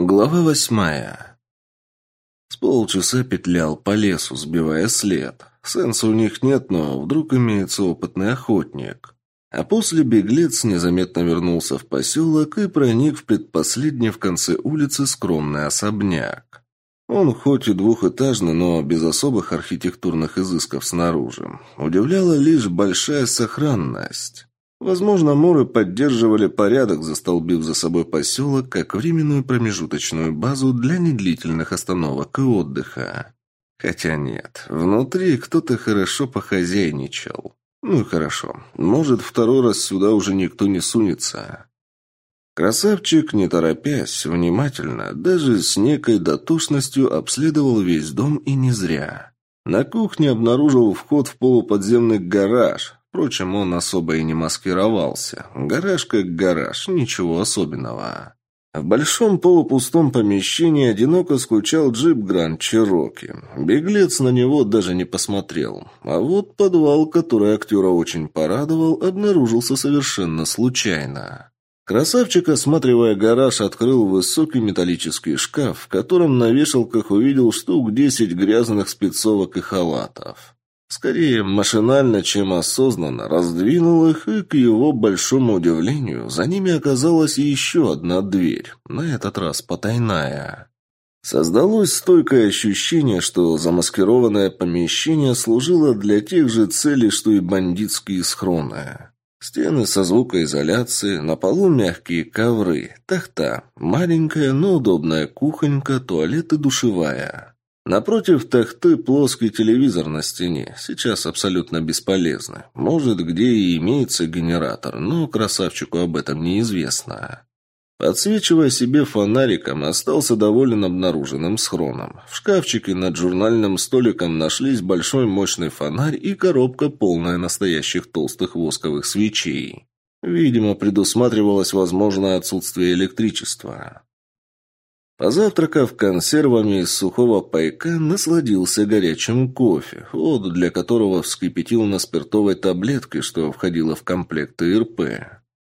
Глава восьмая. С полчаса петлял по лесу, сбивая след. Сенса у них нет, но вдруг имеется опытный охотник. А после беглец незаметно вернулся в поселок и проник в предпоследний в конце улицы скромный особняк. Он хоть и двухэтажный, но без особых архитектурных изысков снаружи. Удивляла лишь большая сохранность. Возможно, муры поддерживали порядок, застолбив за собой поселок как временную промежуточную базу для недлительных остановок и отдыха. Хотя нет, внутри кто-то хорошо похозяйничал. Ну и хорошо, может, второй раз сюда уже никто не сунется. Красавчик, не торопясь, внимательно, даже с некой дотошностью обследовал весь дом и не зря. На кухне обнаружил вход в полуподземный гараж, Впрочем, он особо и не маскировался. Гараж как гараж, ничего особенного. В большом полупустом помещении одиноко скучал джип Гранд Чироки. Беглец на него даже не посмотрел. А вот подвал, который актера очень порадовал, обнаружился совершенно случайно. Красавчик, осматривая гараж, открыл высокий металлический шкаф, в котором на вешалках увидел штук десять грязных спецовок и халатов. Скорее машинально, чем осознанно, раздвинул их, и, к его большому удивлению, за ними оказалась еще одна дверь, на этот раз потайная. Создалось стойкое ощущение, что замаскированное помещение служило для тех же целей, что и бандитские схроны. Стены со звукоизоляцией, на полу мягкие ковры, тахта, маленькая, но удобная кухонька, туалет и душевая. Напротив тахты плоский телевизор на стене, сейчас абсолютно бесполезный. Может, где и имеется генератор, но красавчику об этом неизвестно. Подсвечивая себе фонариком, остался доволен обнаруженным схроном. В шкафчике над журнальным столиком нашлись большой мощный фонарь и коробка, полная настоящих толстых восковых свечей. Видимо, предусматривалось возможное отсутствие электричества. Позавтракав консервами из сухого пайка, насладился горячим кофе, воду для которого вскипятил на спиртовой таблетке, что входило в комплект ИРП.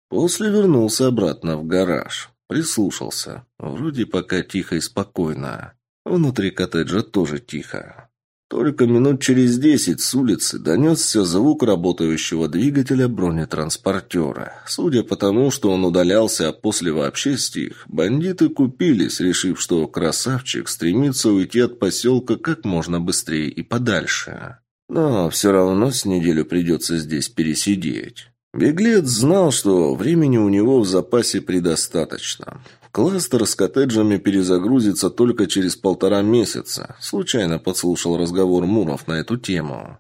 После вернулся обратно в гараж. Прислушался. Вроде пока тихо и спокойно. Внутри коттеджа тоже тихо. Только минут через десять с улицы донесся звук работающего двигателя бронетранспортера. Судя по тому, что он удалялся, а после вообще стих, бандиты купились, решив, что красавчик стремится уйти от поселка как можно быстрее и подальше. Но все равно с неделю придется здесь пересидеть. Беглец знал, что времени у него в запасе предостаточно. Кластер с коттеджами перезагрузится только через полтора месяца. Случайно подслушал разговор Муров на эту тему.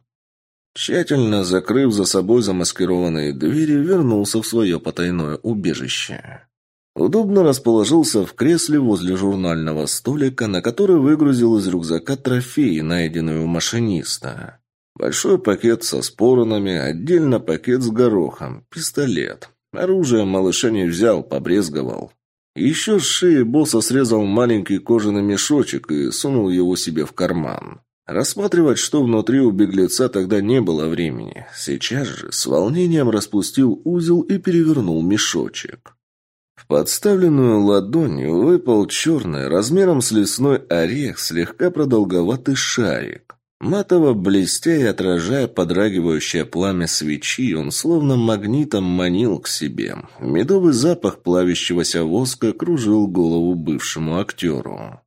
Тщательно закрыв за собой замаскированные двери, вернулся в свое потайное убежище. Удобно расположился в кресле возле журнального столика, на который выгрузил из рюкзака трофеи, найденные у машиниста. Большой пакет со споронами, отдельно пакет с горохом, пистолет. Оружие малыша не взял, побрезговал. Еще с шеи босса срезал маленький кожаный мешочек и сунул его себе в карман. Рассматривать, что внутри у беглеца, тогда не было времени. Сейчас же с волнением распустил узел и перевернул мешочек. В подставленную ладонь выпал черный, размером с лесной орех, слегка продолговатый шарик. Матово блестя и отражая подрагивающее пламя свечи, он словно магнитом манил к себе. Медовый запах плавящегося воска кружил голову бывшему актеру.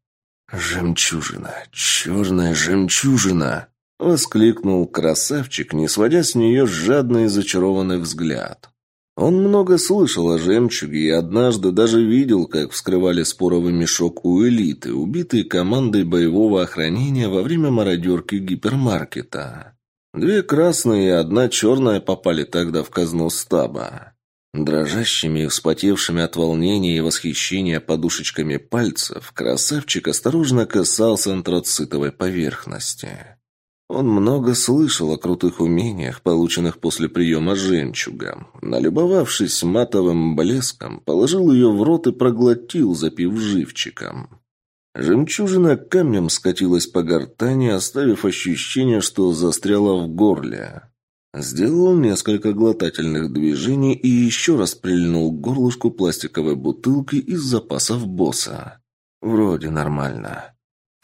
«Жемчужина! Черная жемчужина!» — воскликнул красавчик, не сводя с нее жадный и зачарованный взгляд. Он много слышал о жемчуге и однажды даже видел, как вскрывали споровый мешок у элиты, убитой командой боевого охранения во время мародерки гипермаркета. Две красные и одна черная попали тогда в казну стаба. Дрожащими и вспотевшими от волнения и восхищения подушечками пальцев, красавчик осторожно касался антрацитовой поверхности. Он много слышал о крутых умениях, полученных после приема жемчуга. Налюбовавшись матовым блеском, положил ее в рот и проглотил, запив живчиком. Жемчужина камнем скатилась по гортани, оставив ощущение, что застряла в горле. Сделал несколько глотательных движений и еще раз прильнул горлышку пластиковой бутылки из запасов босса. Вроде нормально.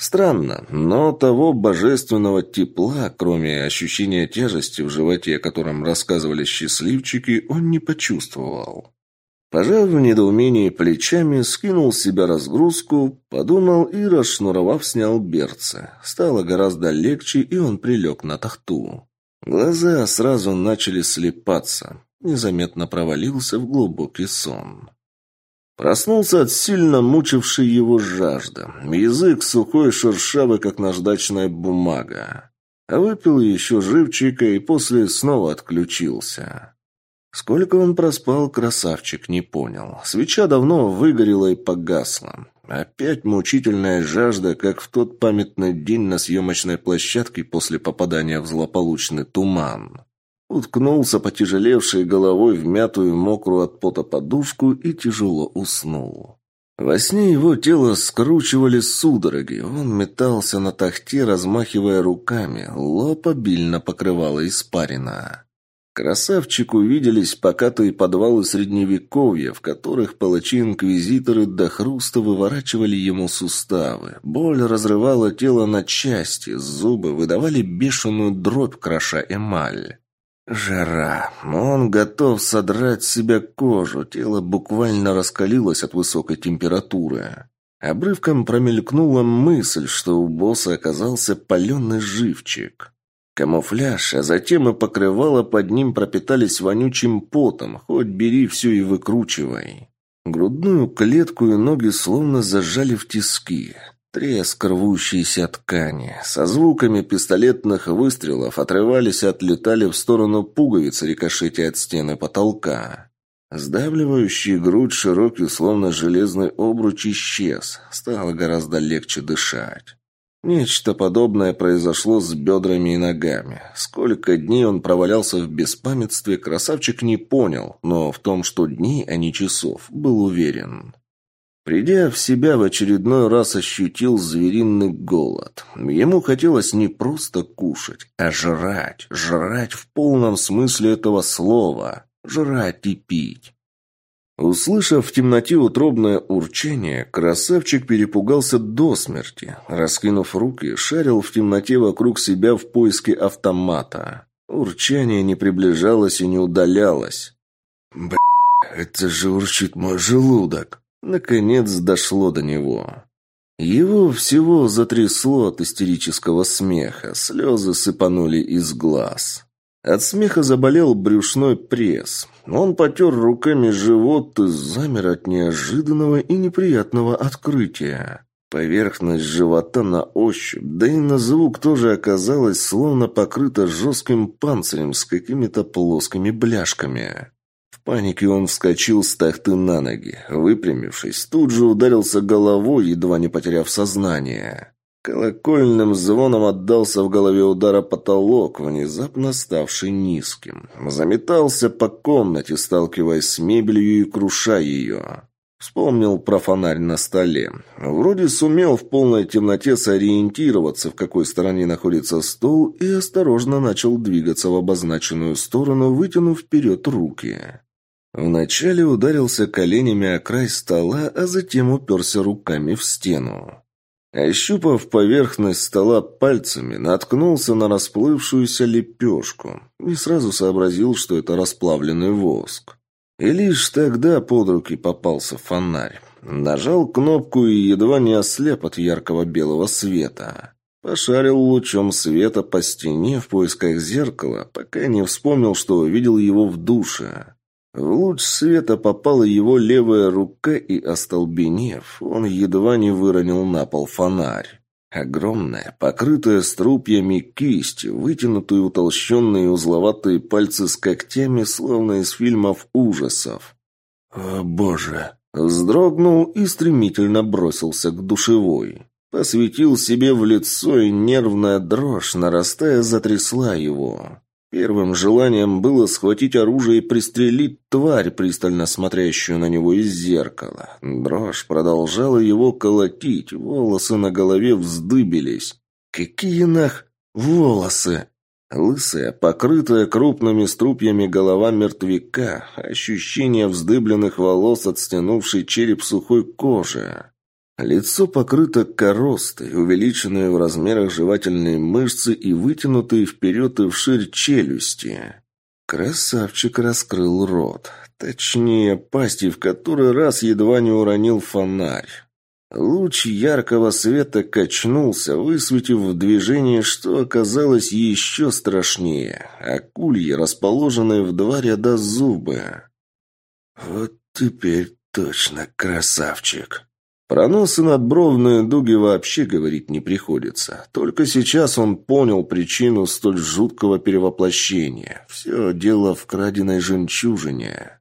Странно, но того божественного тепла, кроме ощущения тяжести в животе, о котором рассказывали счастливчики, он не почувствовал. Пожав в недоумении плечами, скинул с себя разгрузку, подумал и, расшнуровав, снял берцы. Стало гораздо легче, и он прилег на тахту. Глаза сразу начали слепаться. Незаметно провалился в глубокий сон. Проснулся от сильно мучившей его жажды. Язык сухой, шершавый, как наждачная бумага. А выпил еще живчика и после снова отключился. Сколько он проспал, красавчик не понял. Свеча давно выгорела и погасла. Опять мучительная жажда, как в тот памятный день на съемочной площадке после попадания в злополучный туман. Уткнулся потяжелевшей головой в мятую, мокрую от пота подушку и тяжело уснул. Во сне его тело скручивали судороги. Он метался на тахте, размахивая руками. Лоб обильно покрывало испарина. Красавчику виделись покатые подвалы средневековья, в которых палачи-инквизиторы до хруста выворачивали ему суставы. Боль разрывала тело на части, зубы выдавали бешеную дробь, кроша эмаль. Жара. Он готов содрать с себя кожу, тело буквально раскалилось от высокой температуры. Обрывком промелькнула мысль, что у босса оказался паленый живчик. Камуфляж, а затем и покрывало под ним пропитались вонючим потом, хоть бери все и выкручивай. Грудную клетку и ноги словно зажали в тиски. Треск рвущейся ткани. Со звуками пистолетных выстрелов отрывались и отлетали в сторону пуговиц, рикошетя от стены потолка. Сдавливающий грудь широкий, словно железный обруч, исчез. Стало гораздо легче дышать. Нечто подобное произошло с бедрами и ногами. Сколько дней он провалялся в беспамятстве, красавчик не понял, но в том, что дней, а не часов, был уверен. Придя в себя, в очередной раз ощутил звериный голод. Ему хотелось не просто кушать, а жрать. Жрать в полном смысле этого слова. Жрать и пить. Услышав в темноте утробное урчание, красавчик перепугался до смерти. Раскинув руки, шарил в темноте вокруг себя в поиске автомата. Урчание не приближалось и не удалялось. «Бля, это же урчит мой желудок!» Наконец дошло до него. Его всего затрясло от истерического смеха, слезы сыпанули из глаз. От смеха заболел брюшной пресс. Он потер руками живот и замер от неожиданного и неприятного открытия. Поверхность живота на ощупь, да и на звук тоже оказалась словно покрыта жестким панцирем с какими-то плоскими бляшками. Панике он вскочил с тахты на ноги. Выпрямившись, тут же ударился головой, едва не потеряв сознание. Колокольным звоном отдался в голове удара потолок, внезапно ставший низким. Заметался по комнате, сталкиваясь с мебелью и круша ее. Вспомнил про фонарь на столе. Вроде сумел в полной темноте сориентироваться, в какой стороне находится стол, и осторожно начал двигаться в обозначенную сторону, вытянув вперед руки. Вначале ударился коленями о край стола, а затем уперся руками в стену. Ощупав поверхность стола пальцами, наткнулся на расплывшуюся лепешку и сразу сообразил, что это расплавленный воск. И лишь тогда под руки попался фонарь. Нажал кнопку и едва не ослеп от яркого белого света. Пошарил лучом света по стене в поисках зеркала, пока не вспомнил, что увидел его в душе. В луч света попала его левая рука, и, остолбенев, он едва не выронил на пол фонарь. Огромная, покрытая струпьями кисть, вытянутые утолщенные узловатые пальцы с когтями, словно из фильмов ужасов. «О, боже!» Вздрогнул и стремительно бросился к душевой. Посветил себе в лицо, и нервная дрожь, нарастая, затрясла его. Первым желанием было схватить оружие и пристрелить тварь, пристально смотрящую на него из зеркала. Дрожь продолжала его колотить, волосы на голове вздыбились. «Какие нах... волосы!» Лысая, покрытая крупными струпьями голова мертвяка, ощущение вздыбленных волос от стянувшей череп сухой кожи. Лицо покрыто коростой, увеличенные в размерах жевательные мышцы и вытянутые вперед и вширь челюсти. Красавчик раскрыл рот. Точнее, пасти в который раз едва не уронил фонарь. Луч яркого света качнулся, высветив в движении, что оказалось еще страшнее. Акульи, расположенные в два ряда зубы. «Вот теперь точно красавчик!» Про нос и надбровные дуги вообще говорить не приходится. Только сейчас он понял причину столь жуткого перевоплощения. Все дело в краденой жемчужине.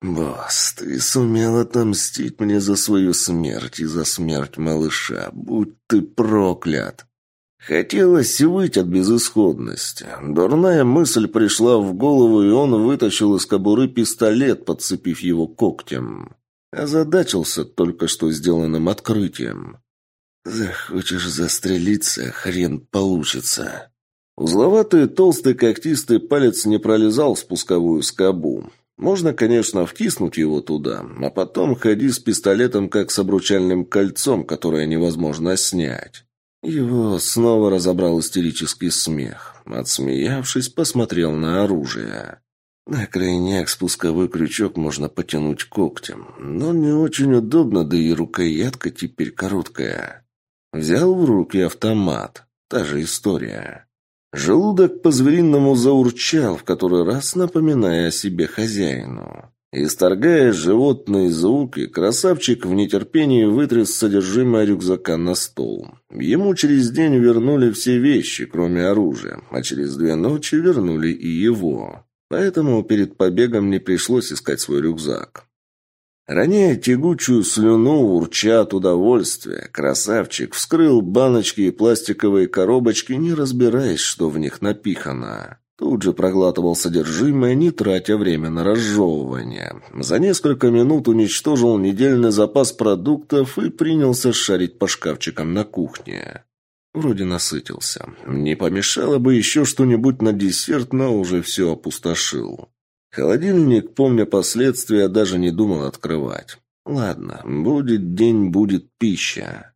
«Босс, ты сумел отомстить мне за свою смерть и за смерть малыша. Будь ты проклят!» Хотелось выть от безысходности. Дурная мысль пришла в голову, и он вытащил из кобуры пистолет, подцепив его когтем. Озадачился только что сделанным открытием. «Захочешь застрелиться, хрен получится». Узловатый толстый когтистый палец не пролезал в спусковую скобу. Можно, конечно, втиснуть его туда, а потом ходи с пистолетом, как с обручальным кольцом, которое невозможно снять. Его снова разобрал истерический смех. Отсмеявшись, посмотрел на оружие. На крайняк спусковой крючок можно потянуть когтем, но не очень удобно, да и рукоятка теперь короткая. Взял в руки автомат. Та же история. Желудок по-звериному заурчал, в который раз напоминая о себе хозяину. Исторгая животные звуки, красавчик в нетерпении вытряс содержимое рюкзака на стол. Ему через день вернули все вещи, кроме оружия, а через две ночи вернули и его. Поэтому перед побегом не пришлось искать свой рюкзак. Роняя тягучую слюну, урча от удовольствия, красавчик вскрыл баночки и пластиковые коробочки, не разбираясь, что в них напихано. Тут же проглатывал содержимое, не тратя время на разжевывание. За несколько минут уничтожил недельный запас продуктов и принялся шарить по шкафчикам на кухне. Вроде насытился. Не помешало бы еще что-нибудь на десерт, но уже все опустошил. Холодильник, помня последствия, даже не думал открывать. Ладно, будет день, будет пища.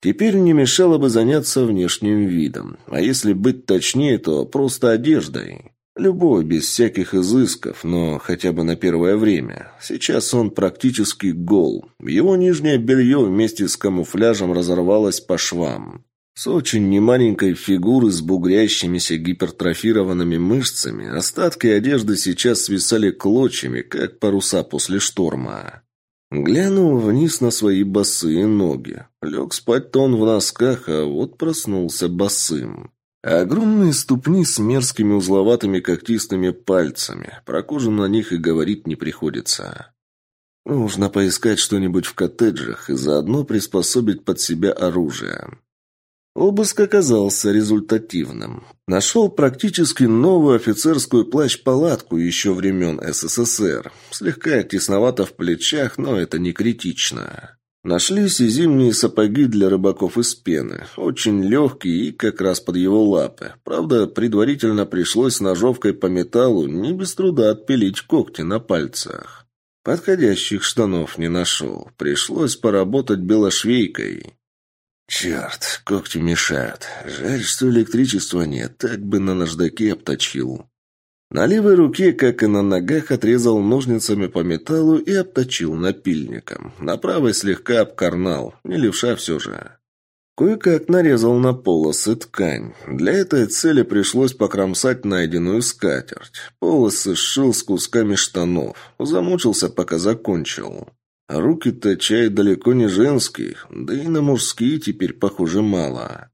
Теперь не мешало бы заняться внешним видом. А если быть точнее, то просто одеждой. Любой, без всяких изысков, но хотя бы на первое время. Сейчас он практически гол. Его нижнее белье вместе с камуфляжем разорвалось по швам. С очень немаленькой фигуры с бугрящимися гипертрофированными мышцами остатки одежды сейчас свисали клочьями, как паруса после шторма. Глянул вниз на свои босые ноги. Лег спать-то он в носках, а вот проснулся босым. Огромные ступни с мерзкими узловатыми когтистыми пальцами. Про кожу на них и говорить не приходится. Нужно поискать что-нибудь в коттеджах и заодно приспособить под себя оружие. Обыск оказался результативным. Нашел практически новую офицерскую плащ-палатку еще времен СССР. Слегка тесновато в плечах, но это не критично. Нашлись и зимние сапоги для рыбаков из пены. Очень легкие и как раз под его лапы. Правда, предварительно пришлось ножовкой по металлу не без труда отпилить когти на пальцах. Подходящих штанов не нашел. Пришлось поработать белошвейкой. Черт, когти мешают. Жаль, что электричества нет, так бы на наждаке обточил. На левой руке, как и на ногах, отрезал ножницами по металлу и обточил напильником. На правой слегка обкарнал, не левша все же. Кое-как нарезал на полосы ткань. Для этой цели пришлось покромсать найденную скатерть. Полосы сшил с кусками штанов. Замучился, пока закончил. Руки-то чай далеко не женские, да и на мужские теперь, похоже, мало.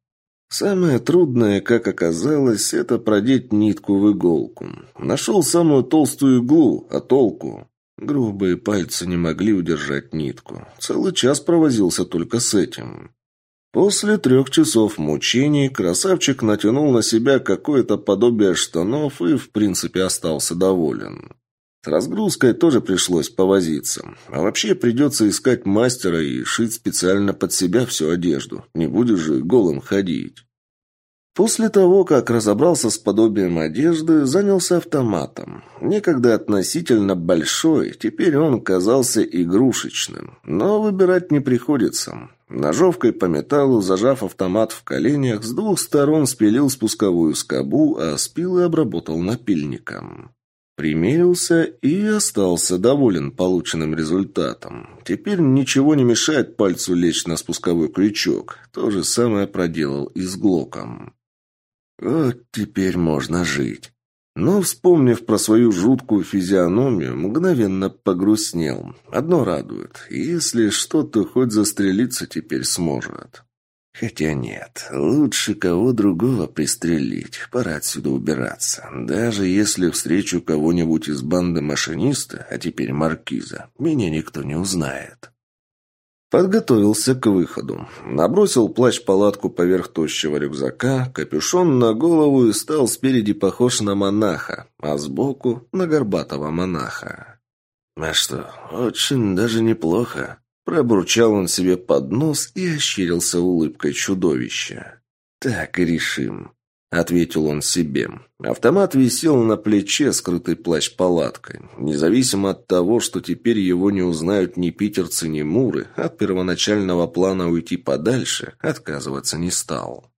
Самое трудное, как оказалось, это продеть нитку в иголку. Нашел самую толстую иглу, а толку? Грубые пальцы не могли удержать нитку. Целый час провозился только с этим. После трех часов мучений красавчик натянул на себя какое-то подобие штанов и, в принципе, остался доволен. С разгрузкой тоже пришлось повозиться. А вообще придется искать мастера и шить специально под себя всю одежду. Не будешь же голым ходить. После того, как разобрался с подобием одежды, занялся автоматом. Некогда относительно большой, теперь он казался игрушечным. Но выбирать не приходится. Ножовкой по металлу, зажав автомат в коленях, с двух сторон спилил спусковую скобу, а спилы обработал напильником. Примерился и остался доволен полученным результатом. Теперь ничего не мешает пальцу лечь на спусковой крючок. То же самое проделал и с Глоком. Вот теперь можно жить. Но, вспомнив про свою жуткую физиономию, мгновенно погрустнел. Одно радует. Если что-то хоть застрелиться теперь сможет. Хотя нет, лучше кого другого пристрелить. Пора отсюда убираться. Даже если встречу кого-нибудь из банды машиниста, а теперь маркиза, меня никто не узнает. Подготовился к выходу. Набросил плащ-палатку поверх тощего рюкзака, капюшон на голову и стал спереди похож на монаха, а сбоку – на горбатого монаха. «А что, очень даже неплохо», – пробурчал он себе под нос и ощерился улыбкой чудовища. «Так и решим. — ответил он себе. Автомат висел на плече, скрытый плащ-палаткой. Независимо от того, что теперь его не узнают ни питерцы, ни муры, от первоначального плана уйти подальше отказываться не стал.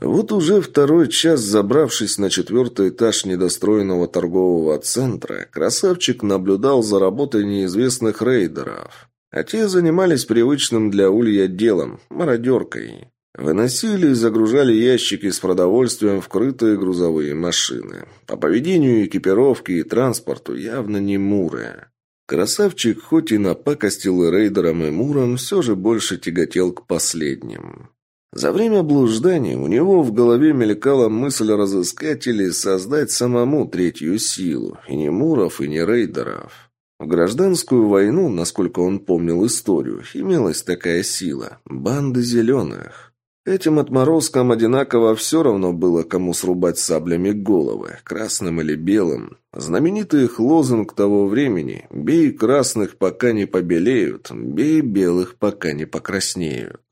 Вот уже второй час, забравшись на четвертый этаж недостроенного торгового центра, красавчик наблюдал за работой неизвестных рейдеров. А те занимались привычным для Улья делом – мародеркой. Выносили и загружали ящики с продовольствием в крытые грузовые машины. По поведению экипировки и транспорту явно не Муры. Красавчик хоть и напакостил и рейдерам, и Мурам, все же больше тяготел к последним. За время блужданий у него в голове мелькала мысль разыскать или создать самому третью силу, и не Муров, и не рейдеров. В гражданскую войну, насколько он помнил историю, имелась такая сила – банды зеленых. Этим отморозкам одинаково все равно было, кому срубать саблями головы, красным или белым. Знаменитый их лозунг того времени «Бей красных, пока не побелеют, бей белых, пока не покраснеют».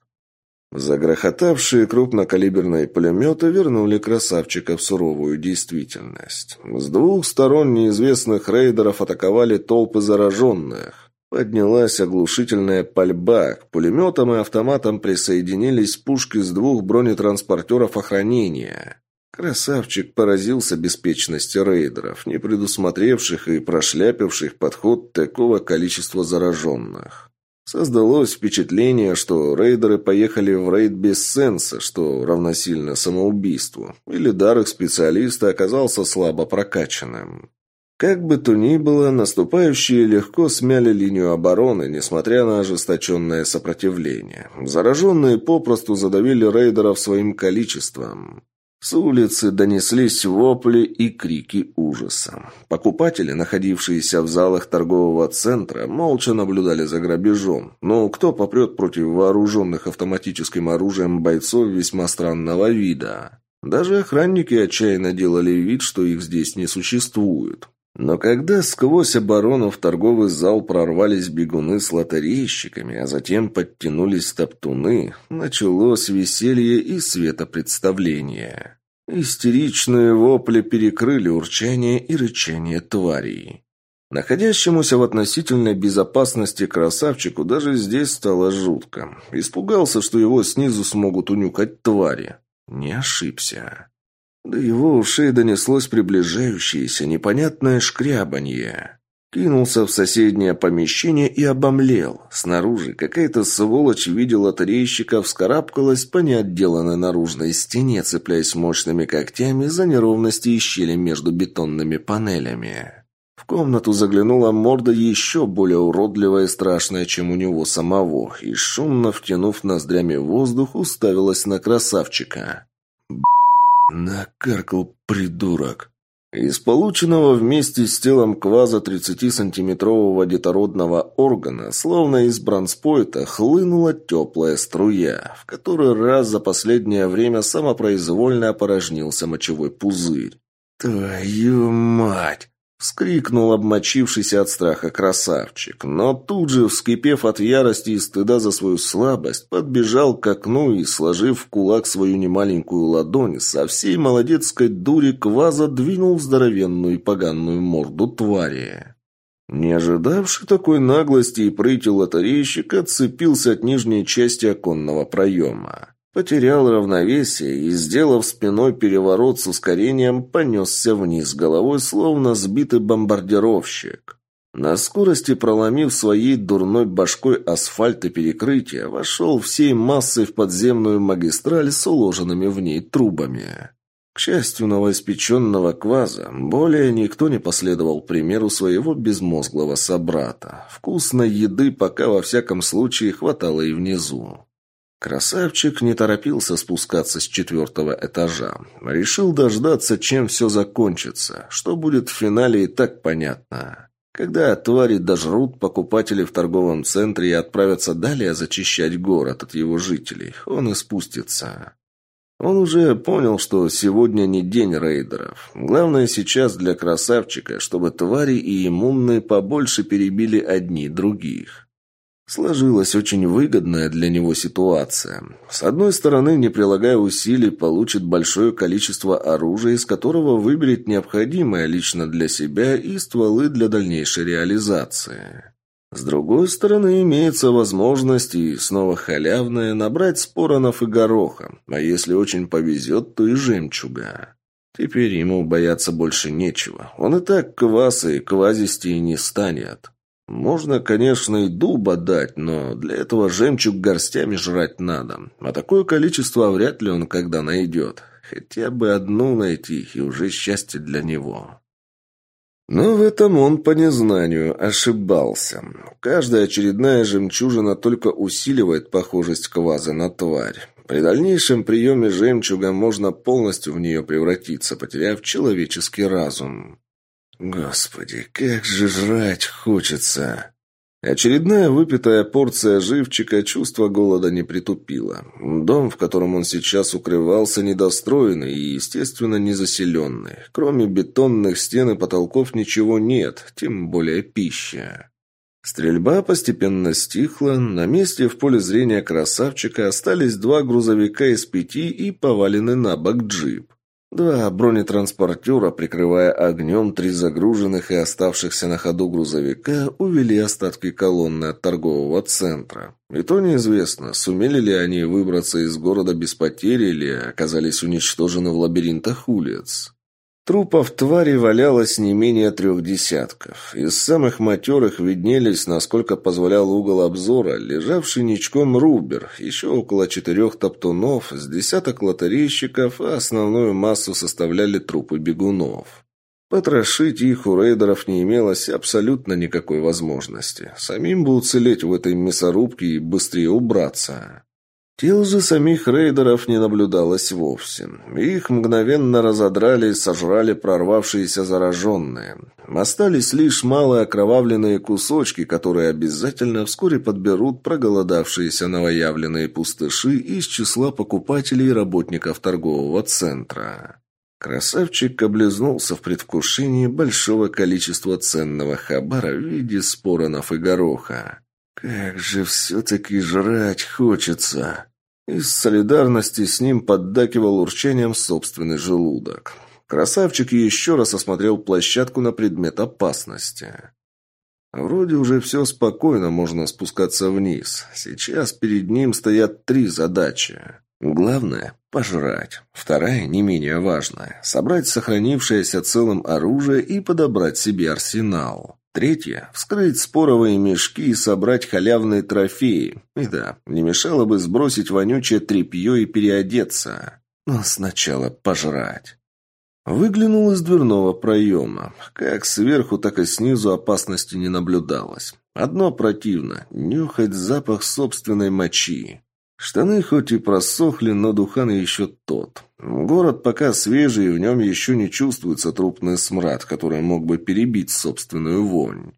Загрохотавшие крупнокалиберные пулеметы вернули красавчика в суровую действительность. С двух сторон неизвестных рейдеров атаковали толпы зараженных. Поднялась оглушительная пальба. К пулеметам и автоматам присоединились пушки с двух бронетранспортеров охранения. Красавчик поразился беспечности рейдеров, не предусмотревших и прошляпивших подход такого количества зараженных. Создалось впечатление, что рейдеры поехали в рейд без сенса, что равносильно самоубийству, или дар их специалиста оказался слабо прокачанным. Как бы то ни было, наступающие легко смяли линию обороны, несмотря на ожесточенное сопротивление. Зараженные попросту задавили рейдеров своим количеством. С улицы донеслись вопли и крики ужаса. Покупатели, находившиеся в залах торгового центра, молча наблюдали за грабежом. Но кто попрет против вооруженных автоматическим оружием бойцов весьма странного вида? Даже охранники отчаянно делали вид, что их здесь не существует. Но когда сквозь оборону в торговый зал прорвались бегуны с лотерейщиками, а затем подтянулись топтуны, началось веселье и светопредставление. Истеричные вопли перекрыли урчание и рычание тварей. Находящемуся в относительной безопасности красавчику даже здесь стало жутко. Испугался, что его снизу смогут унюкать твари. Не ошибся. До его ушей донеслось приближающееся непонятное шкрябанье. Кинулся в соседнее помещение и обомлел. Снаружи какая-то сволочь видела лотерейщика, вскарабкалась по неотделанной наружной стене, цепляясь мощными когтями за неровности и щели между бетонными панелями. В комнату заглянула морда еще более уродливая и страшная, чем у него самого, и, шумно втянув ноздрями воздух, уставилась на красавчика. Накаркал придурок. Из полученного вместе с телом кваза 30-сантиметрового детородного органа, словно из бронспойта, хлынула теплая струя, в который раз за последнее время самопроизвольно опорожнился мочевой пузырь. «Твою мать!» Скрикнул обмочившийся от страха красавчик, но тут же, вскипев от ярости и стыда за свою слабость, подбежал к окну и, сложив в кулак свою немаленькую ладонь, со всей молодецкой дури кваза двинул здоровенную и поганную морду твари. Не ожидавший такой наглости и прыти лотерейщик отцепился от нижней части оконного проема. Потерял равновесие и, сделав спиной переворот с ускорением, понесся вниз головой, словно сбитый бомбардировщик. На скорости, проломив своей дурной башкой асфальт и перекрытие, вошел всей массой в подземную магистраль с уложенными в ней трубами. К счастью новоиспеченного кваза, более никто не последовал примеру своего безмозглого собрата. Вкусной еды пока во всяком случае хватало и внизу. Красавчик не торопился спускаться с четвертого этажа. Решил дождаться, чем все закончится. Что будет в финале и так понятно. Когда твари дожрут покупатели в торговом центре и отправятся далее зачищать город от его жителей, он и спустится. Он уже понял, что сегодня не день рейдеров. Главное сейчас для красавчика, чтобы твари и иммунные побольше перебили одни других. Сложилась очень выгодная для него ситуация. С одной стороны, не прилагая усилий, получит большое количество оружия, из которого выберет необходимое лично для себя и стволы для дальнейшей реализации. С другой стороны, имеется возможность, и снова халявная, набрать споронов и гороха, а если очень повезет, то и жемчуга. Теперь ему бояться больше нечего. Он и так кваса и квазисти не станет. Можно, конечно, и дуба дать, но для этого жемчуг горстями жрать надо. А такое количество вряд ли он когда найдет. Хотя бы одну найти, и уже счастье для него. Но в этом он по незнанию ошибался. Каждая очередная жемчужина только усиливает похожесть кваза на тварь. При дальнейшем приеме жемчуга можно полностью в нее превратиться, потеряв человеческий разум. Господи, как же жрать хочется. Очередная выпитая порция живчика чувство голода не притупила. Дом, в котором он сейчас укрывался, недостроенный и, естественно, не заселенный. Кроме бетонных стен и потолков ничего нет, тем более пища. Стрельба постепенно стихла, на месте в поле зрения красавчика остались два грузовика из пяти и поваленный на бок джип. Два бронетранспортера, прикрывая огнем три загруженных и оставшихся на ходу грузовика, увели остатки колонны от торгового центра. И то неизвестно, сумели ли они выбраться из города без потери или оказались уничтожены в лабиринтах улиц. Трупов твари валялось не менее трех десятков. Из самых матерых виднелись, насколько позволял угол обзора, лежавший ничком рубер, еще около четырех топтунов, с десяток лотерейщиков, а основную массу составляли трупы бегунов. Потрошить их у рейдеров не имелось абсолютно никакой возможности. Самим бы уцелеть в этой мясорубке и быстрее убраться. Тел же самих рейдеров не наблюдалось вовсе. Их мгновенно разодрали и сожрали прорвавшиеся зараженные. Остались лишь малые окровавленные кусочки, которые обязательно вскоре подберут проголодавшиеся новоявленные пустыши из числа покупателей и работников торгового центра. Красавчик облизнулся в предвкушении большого количества ценного хабара в виде споронов и гороха. «Как же все-таки жрать хочется!» Из солидарности с ним поддакивал урчанием собственный желудок. Красавчик еще раз осмотрел площадку на предмет опасности. Вроде уже все спокойно, можно спускаться вниз. Сейчас перед ним стоят три задачи. Главное – пожрать. Вторая, не менее важная – собрать сохранившееся целым оружие и подобрать себе арсенал. Третье – вскрыть споровые мешки и собрать халявные трофеи. И да, не мешало бы сбросить вонючее тряпье и переодеться. Но сначала пожрать. Выглянул из дверного проема. Как сверху, так и снизу опасности не наблюдалось. Одно противно – нюхать запах собственной мочи. Штаны хоть и просохли, но духан еще тот. Город пока свежий, и в нем еще не чувствуется трупный смрад, который мог бы перебить собственную вонь.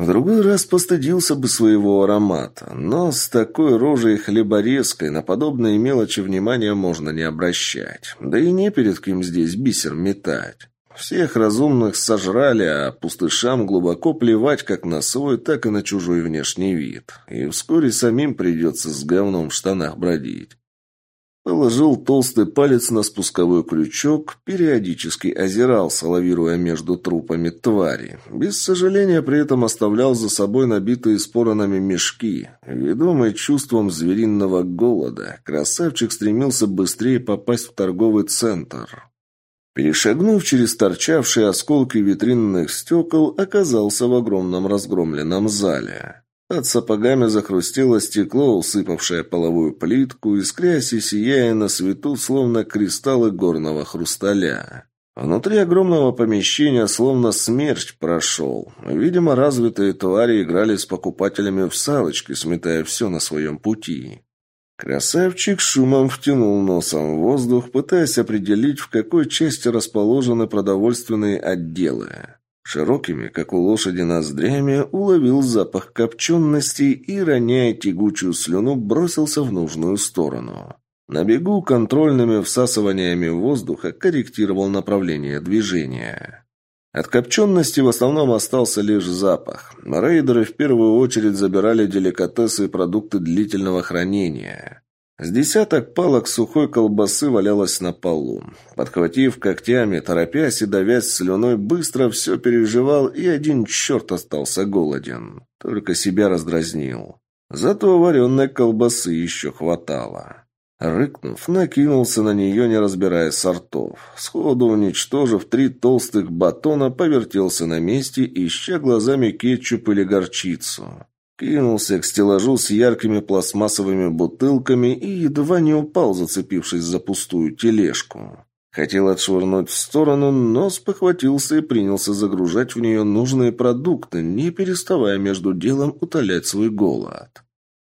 В другой раз постыдился бы своего аромата, но с такой рожей хлеборезкой на подобные мелочи внимания можно не обращать. Да и не перед кем здесь бисер метать. Всех разумных сожрали, а пустышам глубоко плевать как на свой, так и на чужой внешний вид. И вскоре самим придется с говном в штанах бродить. Положил толстый палец на спусковой крючок, периодически озирался, лавируя между трупами твари. Без сожаления при этом оставлял за собой набитые споронами мешки. Ведомый чувством звериного голода, красавчик стремился быстрее попасть в торговый центр. Перешагнув через торчавшие осколки витринных стекол, оказался в огромном разгромленном зале. Под сапогами захрустело стекло, усыпавшее половую плитку, искрясь и сияя на свету, словно кристаллы горного хрусталя. Внутри огромного помещения словно смерч прошел. Видимо, развитые твари играли с покупателями в салочки, сметая все на своем пути. Красавчик шумом втянул носом в воздух, пытаясь определить, в какой части расположены продовольственные отделы. Широкими, как у лошади, ноздрями уловил запах копчености и, роняя тягучую слюну, бросился в нужную сторону. На бегу контрольными всасываниями воздуха корректировал направление движения. От копчености в основном остался лишь запах. Рейдеры в первую очередь забирали деликатесы и продукты длительного хранения. С десяток палок сухой колбасы валялось на полу. Подхватив когтями, торопясь и давясь слюной, быстро все переживал, и один черт остался голоден. Только себя раздразнил. Зато вареной колбасы еще хватало. Рыкнув, накинулся на нее, не разбирая сортов. Сходу уничтожив три толстых батона, повертелся на месте, ища глазами кетчуп или горчицу. Кинулся к стеллажу с яркими пластмассовыми бутылками и едва не упал, зацепившись за пустую тележку. Хотел отшвырнуть в сторону, но спохватился и принялся загружать в нее нужные продукты, не переставая между делом утолять свой голод.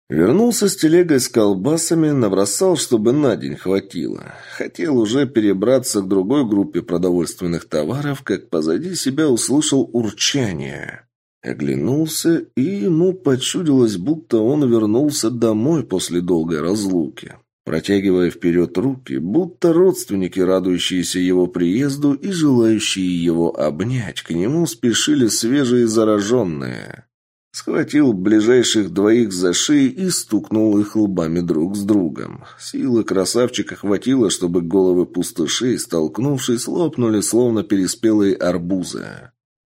Вернулся с телегой с колбасами, набросал, чтобы на день хватило. Хотел уже перебраться к другой группе продовольственных товаров, как позади себя услышал урчание. Оглянулся, и ему почудилось, будто он вернулся домой после долгой разлуки. Протягивая вперед руки, будто родственники, радующиеся его приезду и желающие его обнять, к нему спешили свежие зараженные. Схватил ближайших двоих за шеи и стукнул их лбами друг с другом. Силы красавчика хватило, чтобы головы пустышей, столкнувшись, лопнули, словно переспелые арбузы.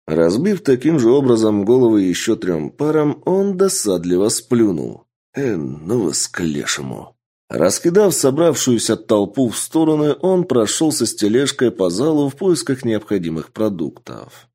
Разбив таким же образом головы еще трем парам, он досадливо сплюнул. «Э, ну вас к лешему!» Раскидав собравшуюся толпу в стороны, он прошелся с тележкой по залу в поисках необходимых продуктов.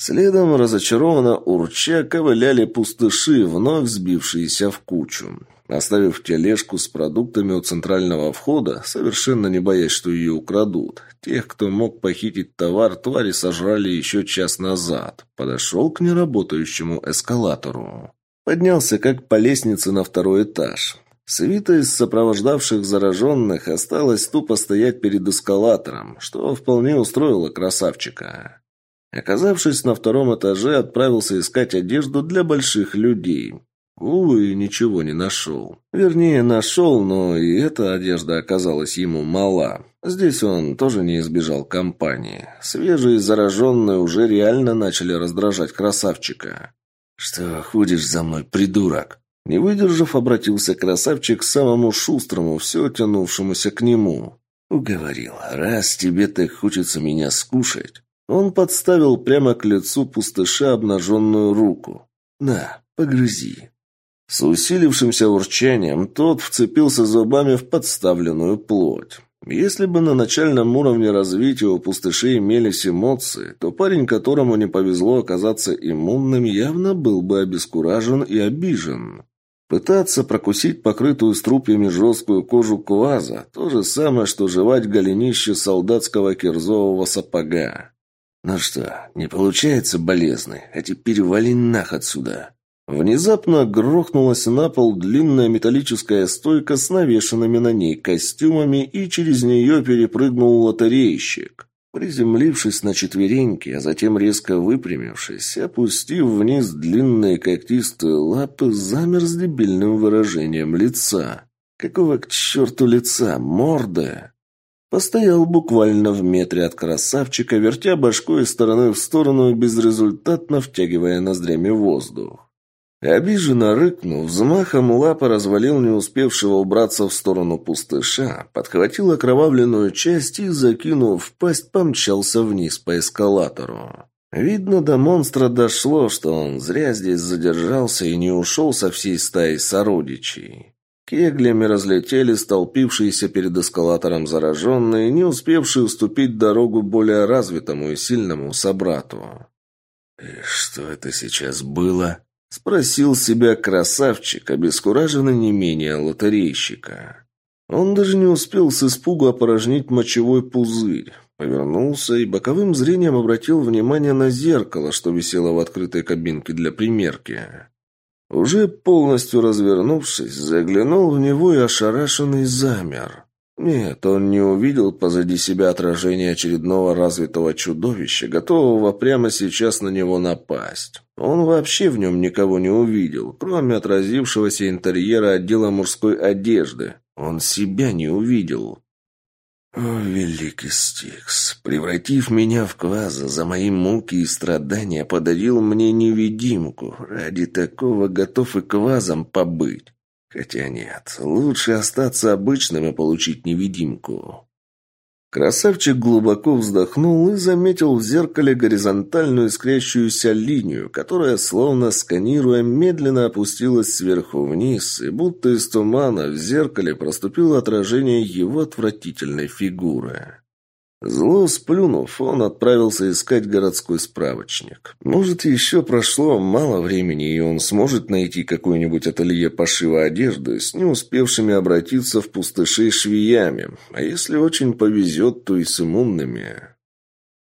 Следом разочарованно урча ковыляли пустыши, вновь сбившиеся в кучу. Оставив тележку с продуктами у центрального входа, совершенно не боясь, что ее украдут, тех, кто мог похитить товар, твари сожрали еще час назад. Подошел к неработающему эскалатору. Поднялся как по лестнице на второй этаж. Свита из сопровождавших зараженных осталась тупо стоять перед эскалатором, что вполне устроило красавчика. Оказавшись на втором этаже, отправился искать одежду для больших людей. Увы, ничего не нашел. Вернее, нашел, но и эта одежда оказалась ему мала. Здесь он тоже не избежал компании. Свежие зараженные уже реально начали раздражать красавчика. «Что ходишь за мной, придурок?» Не выдержав, обратился красавчик к самому шустрому, все тянувшемуся к нему. «Уговорил, раз тебе так хочется меня скушать». Он подставил прямо к лицу пустыша обнаженную руку. «На, погрызи». С усилившимся урчанием тот вцепился зубами в подставленную плоть. Если бы на начальном уровне развития у пустышей имелись эмоции, то парень, которому не повезло оказаться иммунным, явно был бы обескуражен и обижен. Пытаться прокусить покрытую струпьями жесткую кожу кваза – то же самое, что жевать голенище солдатского кирзового сапога. «Ну что, не получается, болезный? А теперь вали нах отсюда!» Внезапно грохнулась на пол длинная металлическая стойка с навешанными на ней костюмами, и через нее перепрыгнул лотерейщик. Приземлившись на четвереньки, а затем резко выпрямившись, опустив вниз длинные когтистые лапы, замер с дебильным выражением лица. Какого к черту лица? Морда? Постоял буквально в метре от красавчика, вертя башкой из стороны в сторону и безрезультатно втягивая ноздрями воздух. Обиженно рыкнув, взмахом лапы развалил не успевшего убраться в сторону пустыша, подхватил окровавленную часть и, закинув в пасть, помчался вниз по эскалатору. Видно, до монстра дошло, что он зря здесь задержался и не ушел со всей стаей сородичей. Кеглями разлетели столпившиеся перед эскалатором зараженные, не успевшие уступить дорогу более развитому и сильному собрату. «И что это сейчас было?» — спросил себя красавчик, обескураженный не менее лотерейщика. Он даже не успел с испугу опорожнить мочевой пузырь. Повернулся и боковым зрением обратил внимание на зеркало, что висело в открытой кабинке для примерки. Уже полностью развернувшись, заглянул в него и ошарашенный замер. Нет, он не увидел позади себя отражение очередного развитого чудовища, готового прямо сейчас на него напасть. Он вообще в нем никого не увидел, кроме отразившегося интерьера отдела мужской одежды. Он себя не увидел. О, великий Стикс, превратив меня в кваза, за мои муки и страдания подарил мне невидимку. Ради такого готов и квазом побыть. Хотя нет, лучше остаться обычным и получить невидимку. Красавчик глубоко вздохнул и заметил в зеркале горизонтальную искрящуюся линию, которая, словно сканируя, медленно опустилась сверху вниз, и будто из тумана в зеркале проступило отражение его отвратительной фигуры. Зло сплюнув, он отправился искать городской справочник. Может, еще прошло мало времени, и он сможет найти какое-нибудь ателье пошива одежды с не успевшими обратиться в пустышей швеями, а если очень повезет, то и с иммунными.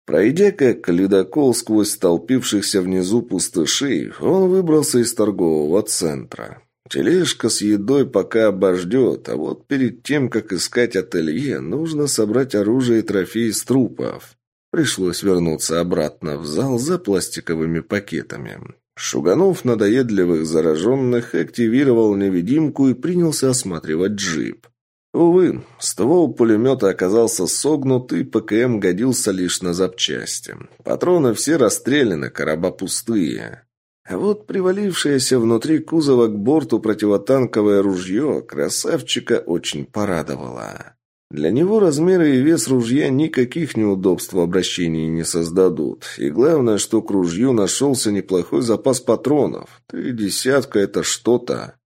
Пройдя как ледокол сквозь столпившихся внизу пустышей, он выбрался из торгового центра. Тележка с едой пока обождет, а вот перед тем, как искать ателье, нужно собрать оружие и трофеи с трупов. Пришлось вернуться обратно в зал за пластиковыми пакетами. Шуганов надоедливых зараженных активировал невидимку и принялся осматривать джип. Увы, ствол пулемета оказался согнут, и ПКМ годился лишь на запчасти. Патроны все расстреляны, короба пустые. А вот привалившееся внутри кузова к борту противотанковое ружье красавчика очень порадовало. Для него размеры и вес ружья никаких неудобств в обращении не создадут. И главное, что к ружью нашелся неплохой запас патронов. Три десятка – это что-то.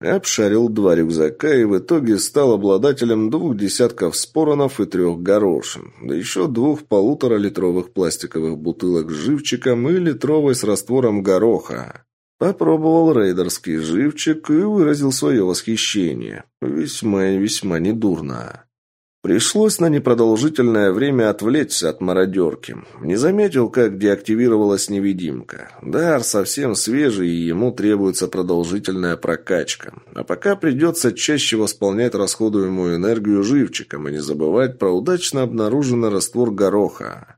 Обшарил два рюкзака и в итоге стал обладателем двух десятков споронов и трех горошин, да еще двух полуторалитровых пластиковых бутылок с живчиком и литровой с раствором гороха. Попробовал рейдерский живчик и выразил свое восхищение. Весьма и весьма недурно. Пришлось на непродолжительное время отвлечься от мародерки. Не заметил, как деактивировалась невидимка. Дар совсем свежий, и ему требуется продолжительная прокачка. А пока придется чаще восполнять расходуемую энергию живчиком и не забывать про удачно обнаруженный раствор гороха.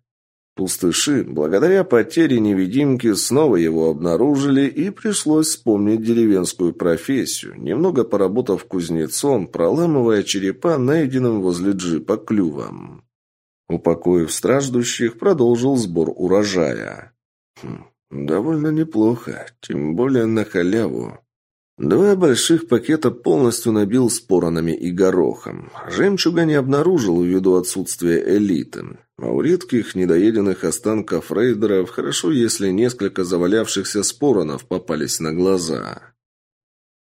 Пустыши, благодаря потере невидимки, снова его обнаружили, и пришлось вспомнить деревенскую профессию, немного поработав кузнецом, проламывая черепа найденным возле джипа клювом. Упокоив страждущих, продолжил сбор урожая. Хм, довольно неплохо, тем более на халяву. Два больших пакета полностью набил споронами и горохом. Жемчуга не обнаружил ввиду отсутствия элиты. А у редких недоеденных останков рейдеров хорошо, если несколько завалявшихся споронов попались на глаза.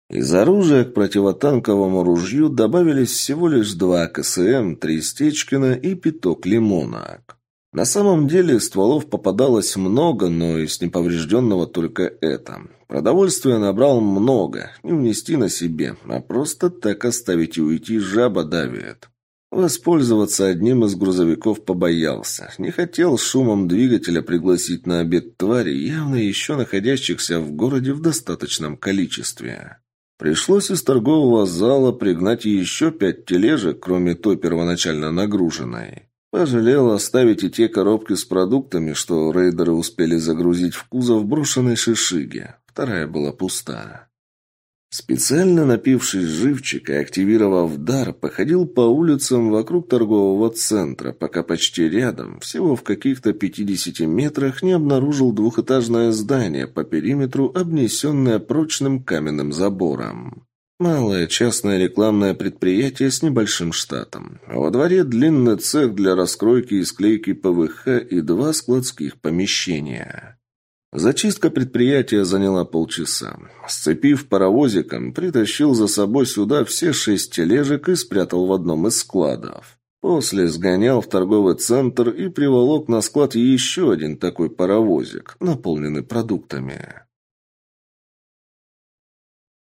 Из оружия к противотанковому ружью добавились всего лишь два КСМ, три Стечкина и пяток лимонок. На самом деле стволов попадалось много, но из неповрежденного только это. Продовольствия набрал много, не унести на себе, а просто так оставить и уйти жаба давит. Воспользоваться одним из грузовиков побоялся. Не хотел шумом двигателя пригласить на обед твари, явно еще находящихся в городе в достаточном количестве. Пришлось из торгового зала пригнать еще пять тележек, кроме той первоначально нагруженной. Пожалел оставить и те коробки с продуктами, что рейдеры успели загрузить в кузов брошенной шишиги. Вторая была пуста. Специально напившись живчика и активировав дар, походил по улицам вокруг торгового центра, пока почти рядом, всего в каких-то 50 метрах, не обнаружил двухэтажное здание по периметру, обнесенное прочным каменным забором. Малое частное рекламное предприятие с небольшим штатом. Во дворе длинный цех для раскройки и склейки ПВХ и два складских помещения. Зачистка предприятия заняла полчаса. Сцепив паровозиком, притащил за собой сюда все шесть тележек и спрятал в одном из складов. После сгонял в торговый центр и приволок на склад еще один такой паровозик, наполненный продуктами.